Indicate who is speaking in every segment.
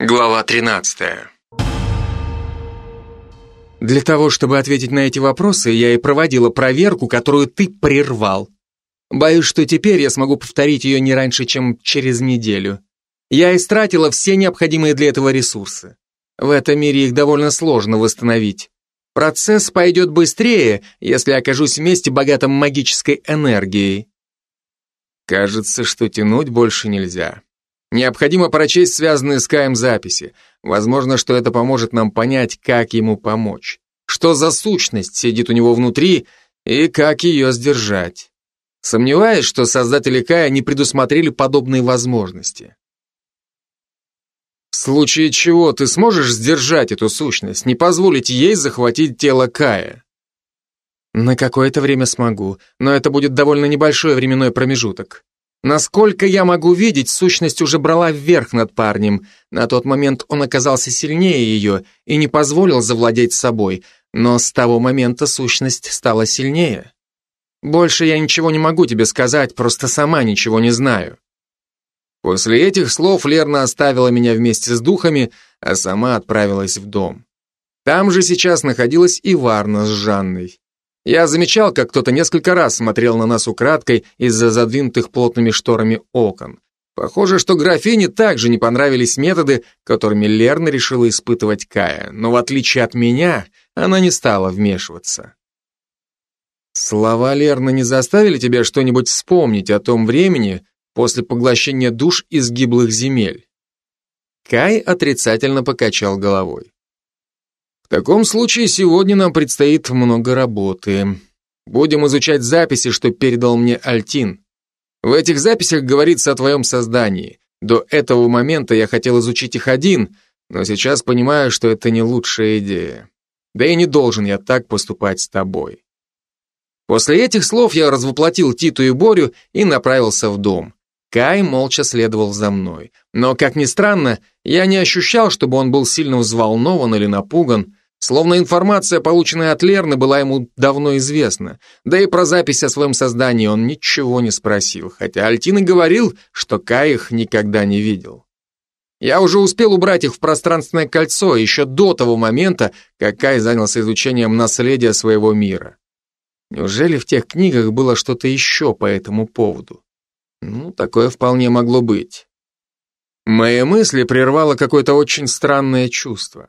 Speaker 1: Глава 13.
Speaker 2: Для того, чтобы ответить на эти вопросы, я и проводила проверку, которую ты прервал. Боюсь, что теперь я смогу повторить ее не раньше, чем через неделю. Я истратила все необходимые для этого ресурсы. В этом мире их довольно сложно восстановить. Процесс пойдет быстрее, если окажусь в месте, богатом магической энергией. Кажется, что тянуть больше нельзя. Необходимо прочесть связанные с Каем записи. Возможно, что это поможет нам понять, как ему помочь. Что за сущность сидит у него внутри и как ее сдержать. Сомневаюсь, что создатели Кая не предусмотрели подобные возможности. В случае чего ты сможешь сдержать эту сущность, не позволить ей захватить тело Кая? На какое-то время смогу, но это будет довольно небольшой временной промежуток. Насколько я могу видеть, сущность уже брала вверх над парнем. На тот момент он оказался сильнее ее и не позволил завладеть собой, но с того момента сущность стала сильнее. Больше я ничего не могу тебе сказать, просто сама ничего не знаю. После этих слов Лерна оставила меня вместе с духами, а сама отправилась в дом. Там же сейчас находилась и Варна с Жанной. Я замечал, как кто-то несколько раз смотрел на нас украдкой из-за задвинутых плотными шторами окон. Похоже, что графине также не понравились методы, которыми Лерна решила испытывать Кая, но в отличие от меня, она не стала вмешиваться. Слова Лерны не заставили тебя что-нибудь вспомнить о том времени после поглощения душ из гиблых земель? Кай отрицательно покачал головой. В таком случае сегодня нам предстоит много работы. Будем изучать записи, что передал мне Альтин. В этих записях говорится о твоем создании. До этого момента я хотел изучить их один, но сейчас понимаю, что это не лучшая идея. Да и не должен я так поступать с тобой. После этих слов я развоплотил Титу и Борю и направился в дом. Кай молча следовал за мной. Но, как ни странно, я не ощущал, чтобы он был сильно взволнован или напуган. Словно информация, полученная от Лерны, была ему давно известна. Да и про запись о своем создании он ничего не спросил, хотя Альтин и говорил, что Кай их никогда не видел. Я уже успел убрать их в пространственное кольцо еще до того момента, как Кай занялся изучением наследия своего мира. Неужели в тех книгах было что-то еще по этому поводу? Ну, такое вполне могло быть. Мои мысли прервало какое-то очень странное чувство.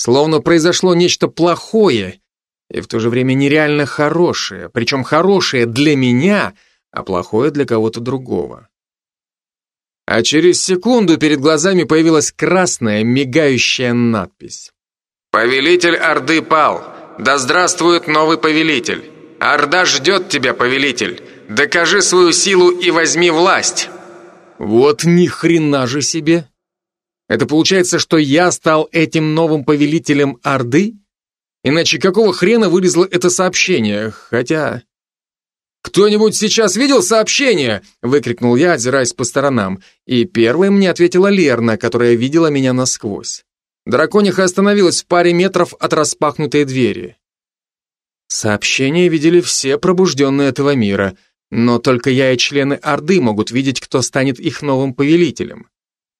Speaker 2: Словно произошло нечто плохое и в то же время нереально хорошее, причем хорошее для меня, а плохое для кого-то другого. А через секунду перед глазами появилась красная, мигающая надпись. «Повелитель Орды пал! Да здравствует новый повелитель! Орда ждет тебя, повелитель! Докажи свою силу и возьми власть!» Вот ни хрена же себе! Это получается, что я стал этим новым повелителем Орды? Иначе какого хрена вылезло это сообщение? Хотя... «Кто-нибудь сейчас видел сообщение?» — выкрикнул я, озираясь по сторонам. И первой мне ответила Лерна, которая видела меня насквозь. Дракониха остановилась в паре метров от распахнутой двери. Сообщение видели все пробужденные этого мира, но только я и члены Орды могут видеть, кто станет их новым повелителем.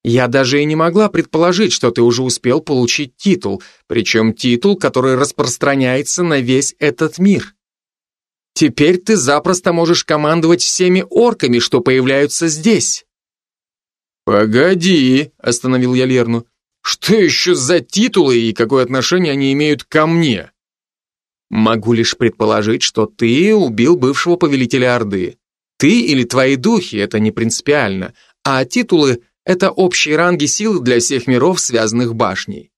Speaker 2: Я даже и не могла предположить, что ты уже успел получить титул, причем титул, который распространяется на весь этот мир. Теперь ты запросто можешь командовать всеми орками, что появляются здесь. Погоди, остановил я Лерну. Что еще за титулы и какое отношение они имеют ко мне? Могу лишь предположить, что ты убил бывшего повелителя Орды. Ты или твои духи, это не принципиально, а титулы это общие ранги силы для всех миров, связанных башней.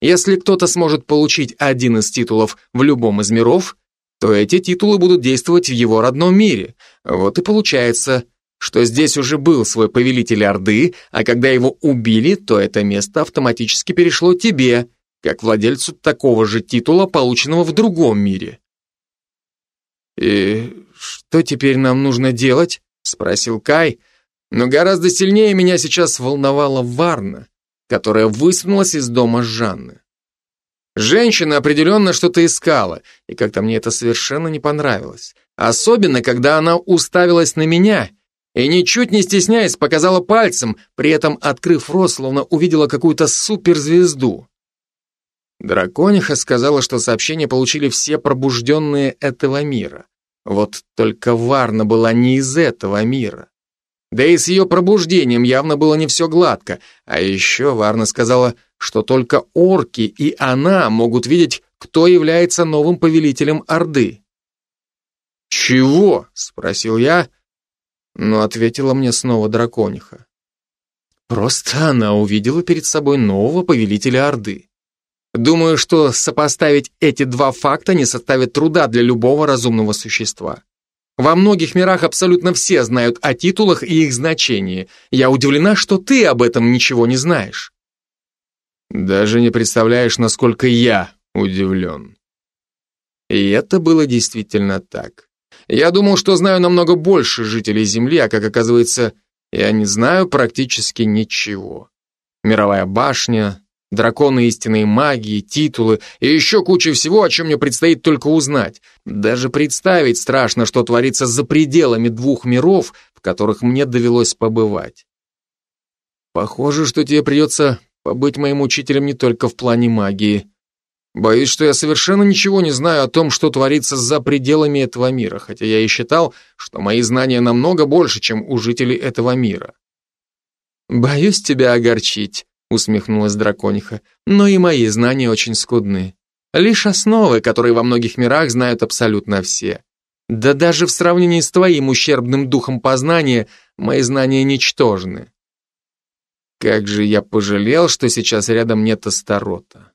Speaker 2: Если кто-то сможет получить один из титулов в любом из миров, то эти титулы будут действовать в его родном мире. Вот и получается, что здесь уже был свой повелитель Орды, а когда его убили, то это место автоматически перешло тебе, как владельцу такого же титула, полученного в другом мире. «И что теперь нам нужно делать?» — спросил Кай, но гораздо сильнее меня сейчас волновала Варна, которая высунулась из дома Жанны. Женщина определенно что-то искала, и как-то мне это совершенно не понравилось. Особенно, когда она уставилась на меня, и ничуть не стесняясь показала пальцем, при этом открыв рот, словно увидела какую-то суперзвезду. Дракониха сказала, что сообщение получили все пробужденные этого мира. Вот только Варна была не из этого мира. Да и с ее пробуждением явно было не все гладко. А еще Варна сказала, что только орки и она могут видеть, кто является новым повелителем Орды. «Чего?» — спросил я, но ответила мне снова дракониха. Просто она увидела перед собой нового повелителя Орды. Думаю, что сопоставить эти два факта не составит труда для любого разумного существа. Во многих мирах абсолютно все знают о титулах и их значении. Я удивлена, что ты об этом ничего не знаешь. Даже не представляешь, насколько я удивлен. И это было действительно так. Я думал, что знаю намного больше жителей Земли, а как оказывается, я не знаю практически ничего. Мировая башня, драконы истинной магии, титулы и еще куча всего, о чем мне предстоит только узнать. Даже представить страшно, что творится за пределами двух миров, в которых мне довелось побывать. Похоже, что тебе придется побыть моим учителем не только в плане магии. Боюсь, что я совершенно ничего не знаю о том, что творится за пределами этого мира, хотя я и считал, что мои знания намного больше, чем у жителей этого мира. Боюсь тебя огорчить, усмехнулась дракониха, но и мои знания очень скудны. Лишь основы, которые во многих мирах знают абсолютно все. Да даже в сравнении с твоим ущербным духом познания, мои знания ничтожны. Как же я пожалел, что сейчас рядом нет Астарота.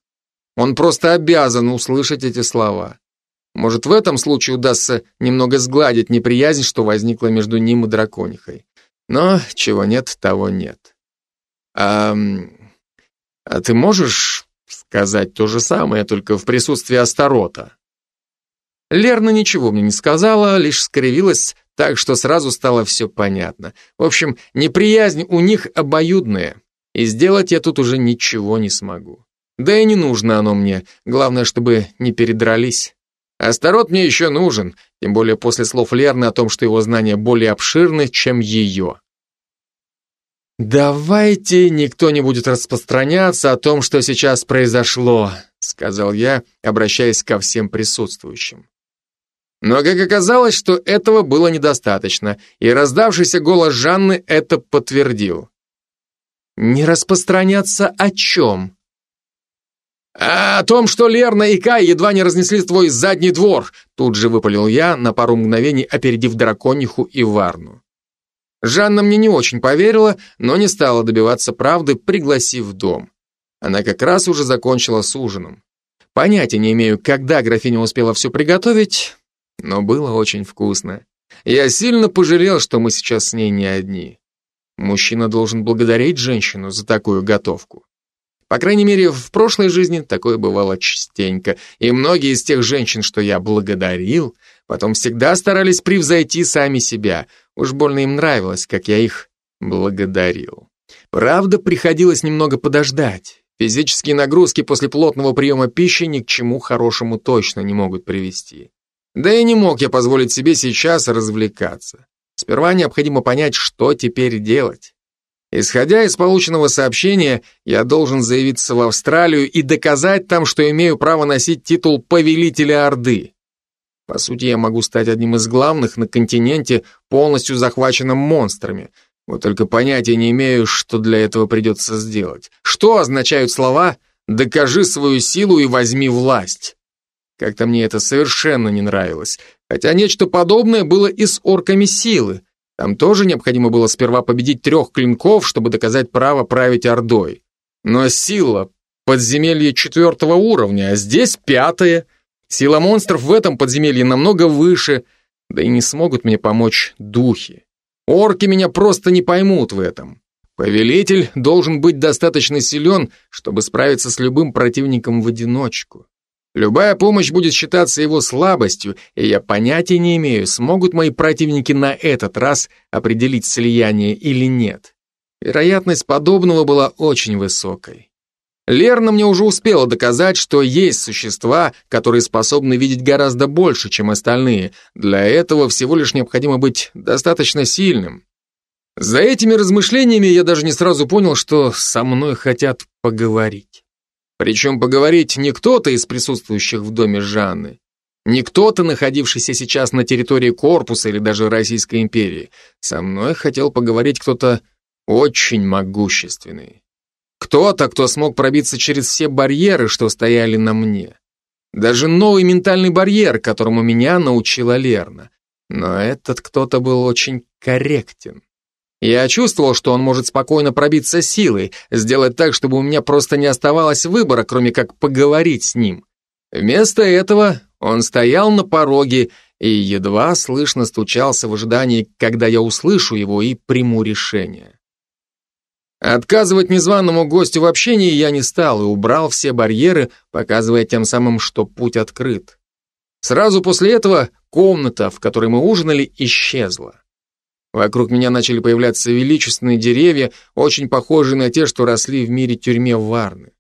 Speaker 2: Он просто обязан услышать эти слова. Может, в этом случае удастся немного сгладить неприязнь, что возникла между ним и драконихой. Но чего нет, того нет. А а ты можешь сказать то же самое, только в присутствии Астарота? Лерна ничего мне не сказала, лишь скривилась так, что сразу стало все понятно. В общем, неприязнь у них обоюдная, и сделать я тут уже ничего не смогу. Да и не нужно оно мне, главное, чтобы не передрались. Астарот мне еще нужен, тем более после слов Лерны о том, что его знания более обширны, чем ее. «Давайте никто не будет распространяться о том, что сейчас произошло», сказал я, обращаясь ко всем присутствующим. Но как оказалось, что этого было недостаточно, и раздавшийся голос Жанны это подтвердил. «Не распространяться о чем?» «А «О том, что Лерна и Кай едва не разнесли твой задний двор», тут же выпалил я, на пару мгновений опередив дракониху и Варну. Жанна мне не очень поверила, но не стала добиваться правды, пригласив в дом. Она как раз уже закончила с ужином. Понятия не имею, когда графиня успела все приготовить, но было очень вкусно. Я сильно пожалел, что мы сейчас с ней не одни. Мужчина должен благодарить женщину за такую готовку. По крайней мере, в прошлой жизни такое бывало частенько, и многие из тех женщин, что я благодарил, потом всегда старались превзойти сами себя. Уж больно им нравилось, как я их благодарил. Правда, приходилось немного подождать. Физические нагрузки после плотного приема пищи ни к чему хорошему точно не могут привести. Да и не мог я позволить себе сейчас развлекаться. Сперва необходимо понять, что теперь делать. Исходя из полученного сообщения, я должен заявиться в Австралию и доказать там, что имею право носить титул повелителя Орды. По сути, я могу стать одним из главных на континенте, полностью захваченным монстрами. Вот только понятия не имею, что для этого придется сделать. Что означают слова «докажи свою силу и возьми власть»? Как-то мне это совершенно не нравилось. Хотя нечто подобное было и с орками силы. Там тоже необходимо было сперва победить трех клинков, чтобы доказать право править Ордой. Но сила — подземелье четвертого уровня, а здесь пятое — Сила монстров в этом подземелье намного выше, да и не смогут мне помочь духи. Орки меня просто не поймут в этом. Повелитель должен быть достаточно силен, чтобы справиться с любым противником в одиночку. Любая помощь будет считаться его слабостью, и я понятия не имею, смогут мои противники на этот раз определить слияние или нет. Вероятность подобного была очень высокой. Лерна мне уже успела доказать, что есть существа, которые способны видеть гораздо больше, чем остальные. Для этого всего лишь необходимо быть достаточно сильным. За этими размышлениями я даже не сразу понял, что со мной хотят поговорить. Причем поговорить не кто-то из присутствующих в доме Жанны, не кто-то, находившийся сейчас на территории корпуса или даже Российской империи. Со мной хотел поговорить кто-то очень могущественный. Кто-то, кто смог пробиться через все барьеры, что стояли на мне. Даже новый ментальный барьер, которому меня научила Лерна. Но этот кто-то был очень корректен. Я чувствовал, что он может спокойно пробиться силой, сделать так, чтобы у меня просто не оставалось выбора, кроме как поговорить с ним. Вместо этого он стоял на пороге и едва слышно стучался в ожидании, когда я услышу его и приму решение. Отказывать незваному гостю в общении я не стал и убрал все барьеры, показывая тем самым, что путь открыт. Сразу после этого комната, в которой мы ужинали, исчезла. Вокруг меня начали появляться величественные деревья, очень похожие на те, что росли в мире тюрьме Варны.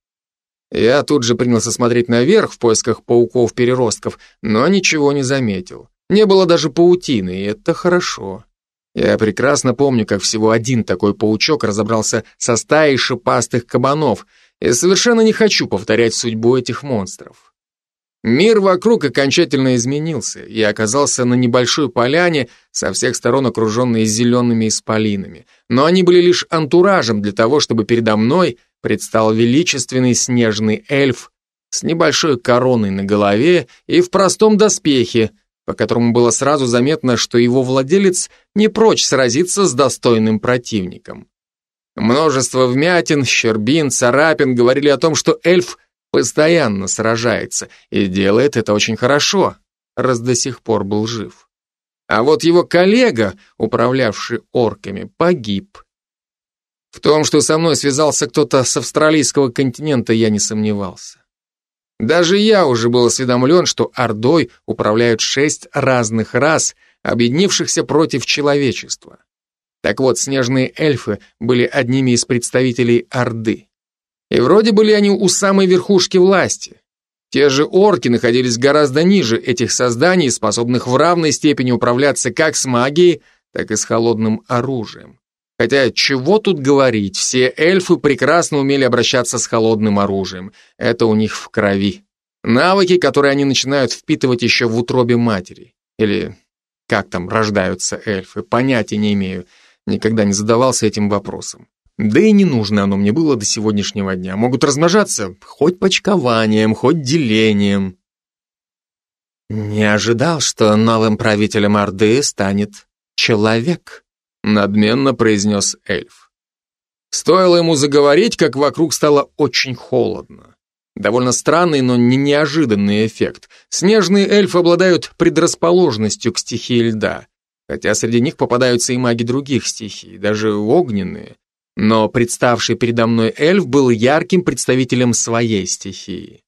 Speaker 2: Я тут же принялся смотреть наверх в поисках пауков-переростков, но ничего не заметил. Не было даже паутины, и это хорошо. Я прекрасно помню, как всего один такой паучок разобрался со стаей шипастых кабанов, и совершенно не хочу повторять судьбу этих монстров. Мир вокруг окончательно изменился и оказался на небольшой поляне, со всех сторон окруженной зелеными исполинами. Но они были лишь антуражем для того, чтобы передо мной предстал величественный снежный эльф с небольшой короной на голове и в простом доспехе, по которому было сразу заметно, что его владелец не прочь сразиться с достойным противником. Множество вмятин, щербин, царапин говорили о том, что эльф постоянно сражается и делает это очень хорошо, раз до сих пор был жив. А вот его коллега, управлявший орками, погиб. В том, что со мной связался кто-то с австралийского континента, я не сомневался. Даже я уже был осведомлен, что Ордой управляют шесть разных рас, объединившихся против человечества. Так вот, снежные эльфы были одними из представителей Орды. И вроде были они у самой верхушки власти. Те же орки находились гораздо ниже этих созданий, способных в равной степени управляться как с магией, так и с холодным оружием. Хотя чего тут говорить, все эльфы прекрасно умели обращаться с холодным оружием. Это у них в крови. Навыки, которые они начинают впитывать еще в утробе матери. Или как там рождаются эльфы, понятия не имею. Никогда не задавался этим вопросом. Да и не нужно оно мне было до сегодняшнего дня. Могут размножаться хоть почкованием, хоть делением. Не ожидал, что новым правителем Орды станет человек, надменно произнес эльф. Стоило ему заговорить, как вокруг стало очень холодно. Довольно странный, но не неожиданный эффект. Снежные эльфы обладают предрасположенностью к стихии льда, хотя среди них попадаются и маги других стихий, даже огненные. Но представший передо мной эльф был ярким представителем своей стихии.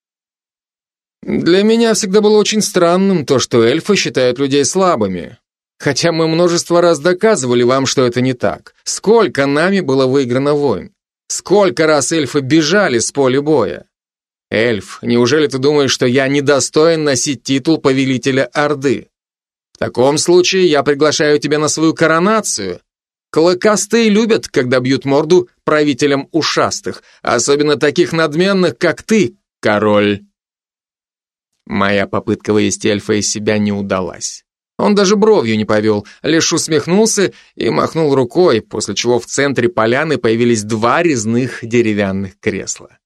Speaker 2: Для меня всегда было очень странным то, что эльфы считают людей слабыми. Хотя мы множество раз доказывали вам, что это не так. Сколько нами было выиграно войн? Сколько раз эльфы бежали с поля боя? Эльф, неужели ты думаешь, что я недостоин носить титул повелителя Орды? В таком случае я приглашаю тебя на свою коронацию, Клыкастые любят, когда бьют морду правителям ушастых, особенно таких надменных, как ты, король. Моя попытка вывести эльфа из себя не удалась. Он даже бровью не повел, лишь усмехнулся и махнул рукой, после чего в центре поляны появились два резных деревянных кресла.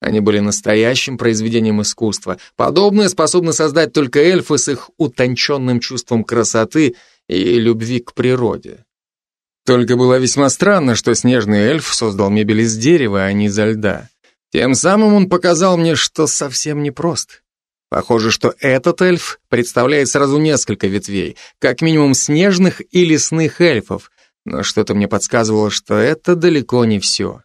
Speaker 2: Они были настоящим произведением искусства. Подобное способны создать только эльфы с их утонченным чувством красоты и любви к природе. Только было весьма странно, что снежный эльф создал мебель из дерева, а не изо льда. Тем самым он показал мне, что совсем непрост. Похоже, что этот эльф представляет сразу несколько ветвей, как минимум снежных и лесных эльфов, но что-то мне подсказывало, что это далеко не все.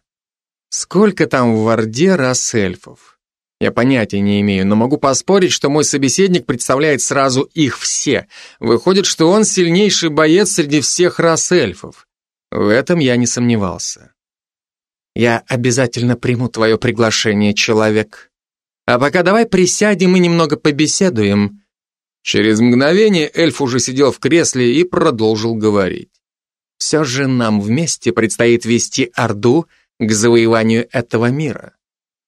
Speaker 2: Сколько там в Орде рас эльфов? Я понятия не имею, но могу поспорить, что мой собеседник представляет сразу их все. Выходит, что он сильнейший боец среди всех рас эльфов. В этом я не сомневался. Я обязательно приму твое приглашение, человек. А пока давай присядем и немного побеседуем. Через мгновение эльф уже сидел в кресле и продолжил говорить. Все же нам вместе предстоит вести Орду к завоеванию этого мира.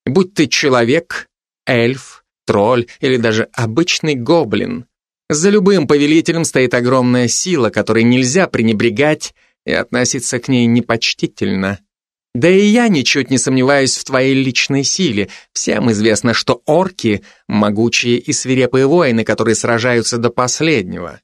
Speaker 2: Будь ты человек, эльф, тролль или даже обычный гоблин, за любым повелителем стоит огромная сила, которой нельзя пренебрегать и относиться к ней непочтительно. Да и я ничуть не сомневаюсь в твоей личной силе. Всем известно, что орки — могучие и свирепые воины, которые сражаются до последнего.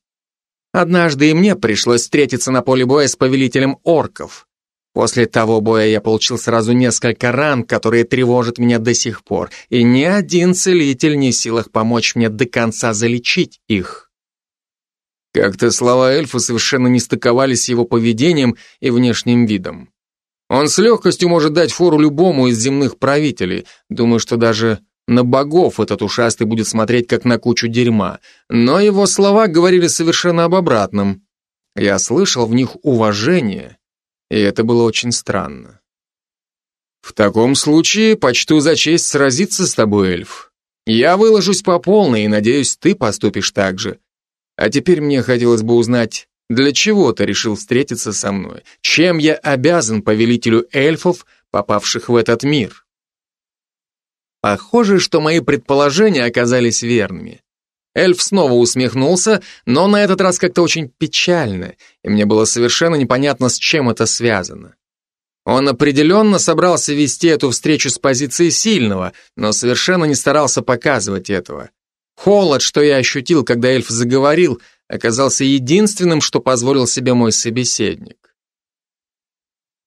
Speaker 2: Однажды и мне пришлось встретиться на поле боя с повелителем орков. После того боя я получил сразу несколько ран, которые тревожат меня до сих пор, и ни один целитель не в силах помочь мне до конца залечить их. Как-то слова эльфа совершенно не стыковались с его поведением и внешним видом. Он с легкостью может дать фору любому из земных правителей. Думаю, что даже на богов этот ушастый будет смотреть как на кучу дерьма. Но его слова говорили совершенно об обратном. Я слышал в них уважение, и это было очень странно. В таком случае почту за честь сразиться с тобой, эльф. Я выложусь по полной и надеюсь, ты поступишь так же. А теперь мне хотелось бы узнать, для чего ты решил встретиться со мной? Чем я обязан повелителю эльфов, попавших в этот мир? Похоже, что мои предположения оказались верными. Эльф снова усмехнулся, но на этот раз как-то очень печально, и мне было совершенно непонятно, с чем это связано. Он определенно собрался вести эту встречу с позиции сильного, но совершенно не старался показывать этого. Холод, что я ощутил, когда эльф заговорил, оказался единственным, что позволил себе мой собеседник.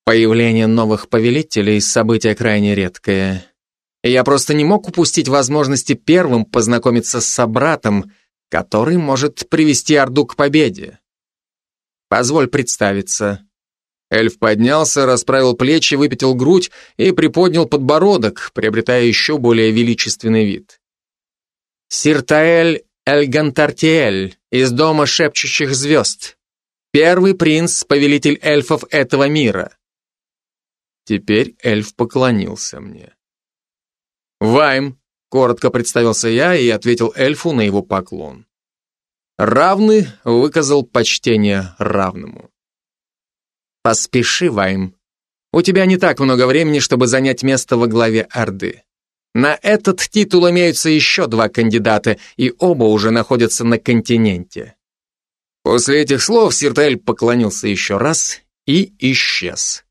Speaker 2: Появление новых повелителей – событие крайне редкое. И я просто не мог упустить возможности первым познакомиться с собратом, который может привести Орду к победе. Позволь представиться. Эльф поднялся, расправил плечи, выпятил грудь и приподнял подбородок, приобретая еще более величественный вид. Сиртаэль Эльгантартиэль из Дома Шепчущих Звезд. Первый принц, повелитель эльфов этого мира. Теперь эльф поклонился мне. «Вайм», — коротко представился я и ответил эльфу на его поклон. Равный выказал почтение равному. «Поспеши, Вайм. У тебя не так много времени, чтобы занять место во главе Орды. На этот титул имеются еще два кандидата, и оба уже находятся на континенте. После этих слов Сиртель поклонился еще раз и исчез.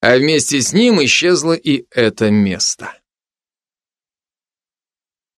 Speaker 2: А вместе с ним исчезло и это место.